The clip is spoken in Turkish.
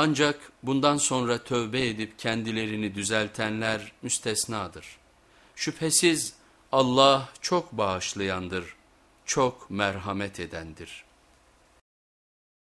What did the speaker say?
Ancak bundan sonra tövbe edip kendilerini düzeltenler müstesnadır. Şüphesiz Allah çok bağışlayandır, çok merhamet edendir.''